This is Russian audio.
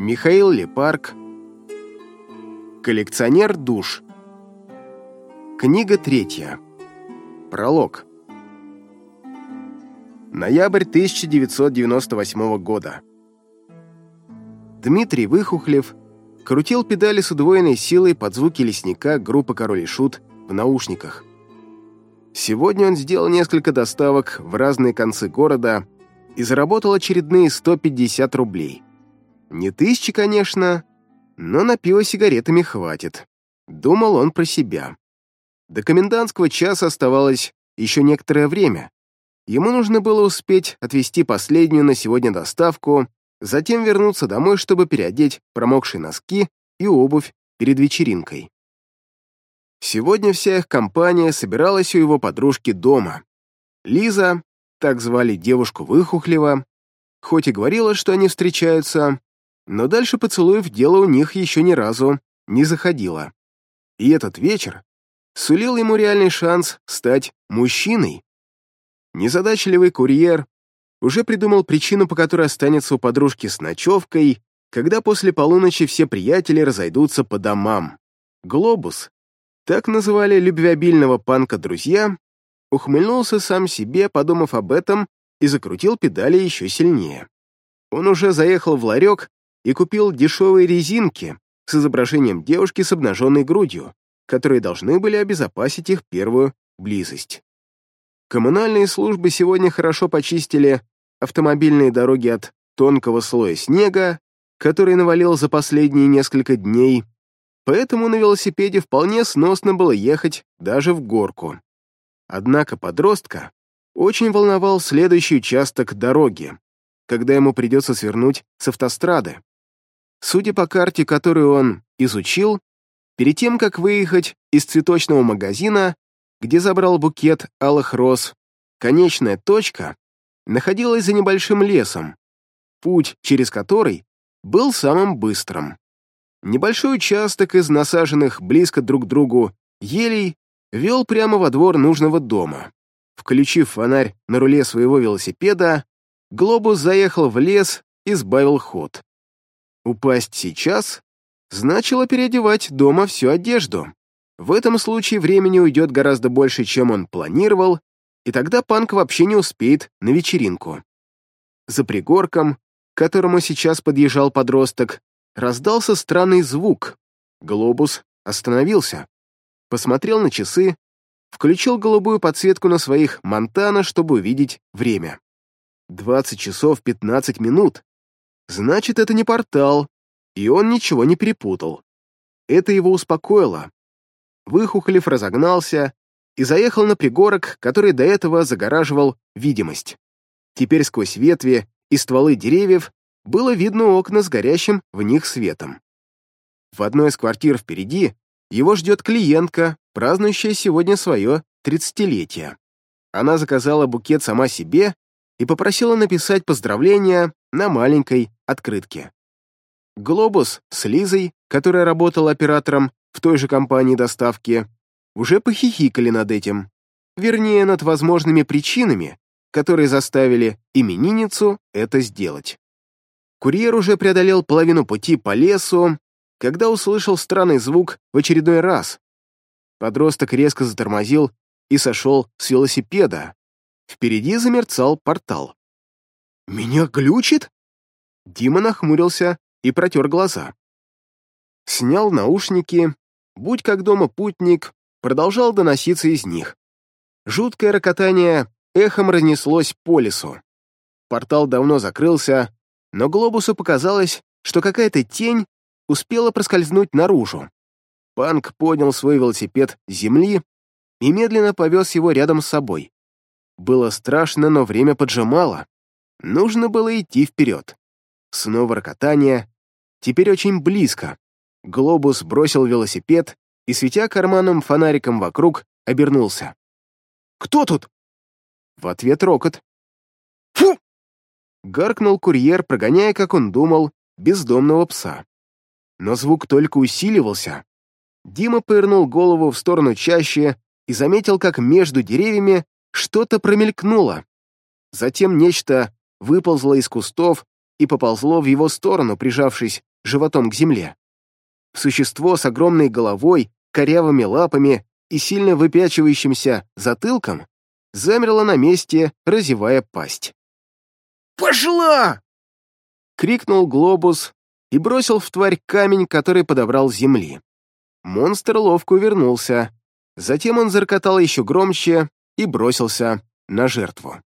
Михаил Лепарк. Коллекционер душ. Книга третья. Пролог. Ноябрь 1998 года. Дмитрий Выхухлев крутил педали с удвоенной силой под звуки лесника группы «Король и Шут» в наушниках. Сегодня он сделал несколько доставок в разные концы города и заработал очередные 150 рублей. Не тысячи, конечно, но на пиво сигаретами хватит. Думал он про себя. До комендантского часа оставалось еще некоторое время. Ему нужно было успеть отвезти последнюю на сегодня доставку, затем вернуться домой, чтобы переодеть промокшие носки и обувь перед вечеринкой. Сегодня вся их компания собиралась у его подружки дома. Лиза, так звали девушку Выхухлева, хоть и говорила, что они встречаются, но дальше поцелуев дело у них еще ни разу не заходило. И этот вечер сулил ему реальный шанс стать мужчиной. Незадачливый курьер уже придумал причину, по которой останется у подружки с ночевкой, когда после полуночи все приятели разойдутся по домам. Глобус, так называли любвеобильного панка друзья, ухмыльнулся сам себе, подумав об этом, и закрутил педали еще сильнее. Он уже заехал в ларек, и купил дешевые резинки с изображением девушки с обнаженной грудью, которые должны были обезопасить их первую близость. Коммунальные службы сегодня хорошо почистили автомобильные дороги от тонкого слоя снега, который навалил за последние несколько дней, поэтому на велосипеде вполне сносно было ехать даже в горку. Однако подростка очень волновал следующий участок дороги, когда ему придется свернуть с автострады. Судя по карте, которую он изучил, перед тем, как выехать из цветочного магазина, где забрал букет алых роз, конечная точка находилась за небольшим лесом, путь через который был самым быстрым. Небольшой участок из насаженных близко друг к другу елей вел прямо во двор нужного дома. Включив фонарь на руле своего велосипеда, Глобус заехал в лес и сбавил ход. Упасть сейчас значило переодевать дома всю одежду. В этом случае времени уйдет гораздо больше, чем он планировал, и тогда панк вообще не успеет на вечеринку. За пригорком, к которому сейчас подъезжал подросток, раздался странный звук. Глобус остановился, посмотрел на часы, включил голубую подсветку на своих Монтана, чтобы увидеть время. 20 часов 15 минут. Значит, это не портал, и он ничего не перепутал. Это его успокоило. Выхухолев разогнался и заехал на пригорок, который до этого загораживал видимость. Теперь сквозь ветви и стволы деревьев было видно окна с горящим в них светом. В одной из квартир впереди его ждет клиентка, празднующая сегодня свое тридцатилетие. Она заказала букет сама себе и попросила написать поздравления на маленькой открытке. Глобус с Лизой, которая работала оператором в той же компании доставки, уже похихикали над этим. Вернее, над возможными причинами, которые заставили именинницу это сделать. Курьер уже преодолел половину пути по лесу, когда услышал странный звук в очередной раз. Подросток резко затормозил и сошел с велосипеда. Впереди замерцал портал. «Меня глючит?» Дима нахмурился и протер глаза. Снял наушники, будь как дома путник, продолжал доноситься из них. Жуткое рокотание эхом разнеслось по лесу. Портал давно закрылся, но глобусу показалось, что какая-то тень успела проскользнуть наружу. Панк поднял свой велосипед с земли и медленно повез его рядом с собой. Было страшно, но время поджимало. Нужно было идти вперед. Снова рокотание. Теперь очень близко. Глобус бросил велосипед и, светя карманным фонариком вокруг, обернулся. «Кто тут?» В ответ рокот. «Фу!» Гаркнул курьер, прогоняя, как он думал, бездомного пса. Но звук только усиливался. Дима повернул голову в сторону чаще и заметил, как между деревьями что-то промелькнуло. Затем нечто выползло из кустов и поползло в его сторону, прижавшись животом к земле. Существо с огромной головой, корявыми лапами и сильно выпячивающимся затылком замерло на месте, разевая пасть. «Пошла!» — крикнул глобус и бросил в тварь камень, который подобрал с земли. Монстр ловко увернулся. Затем он заркотал еще громче и бросился на жертву.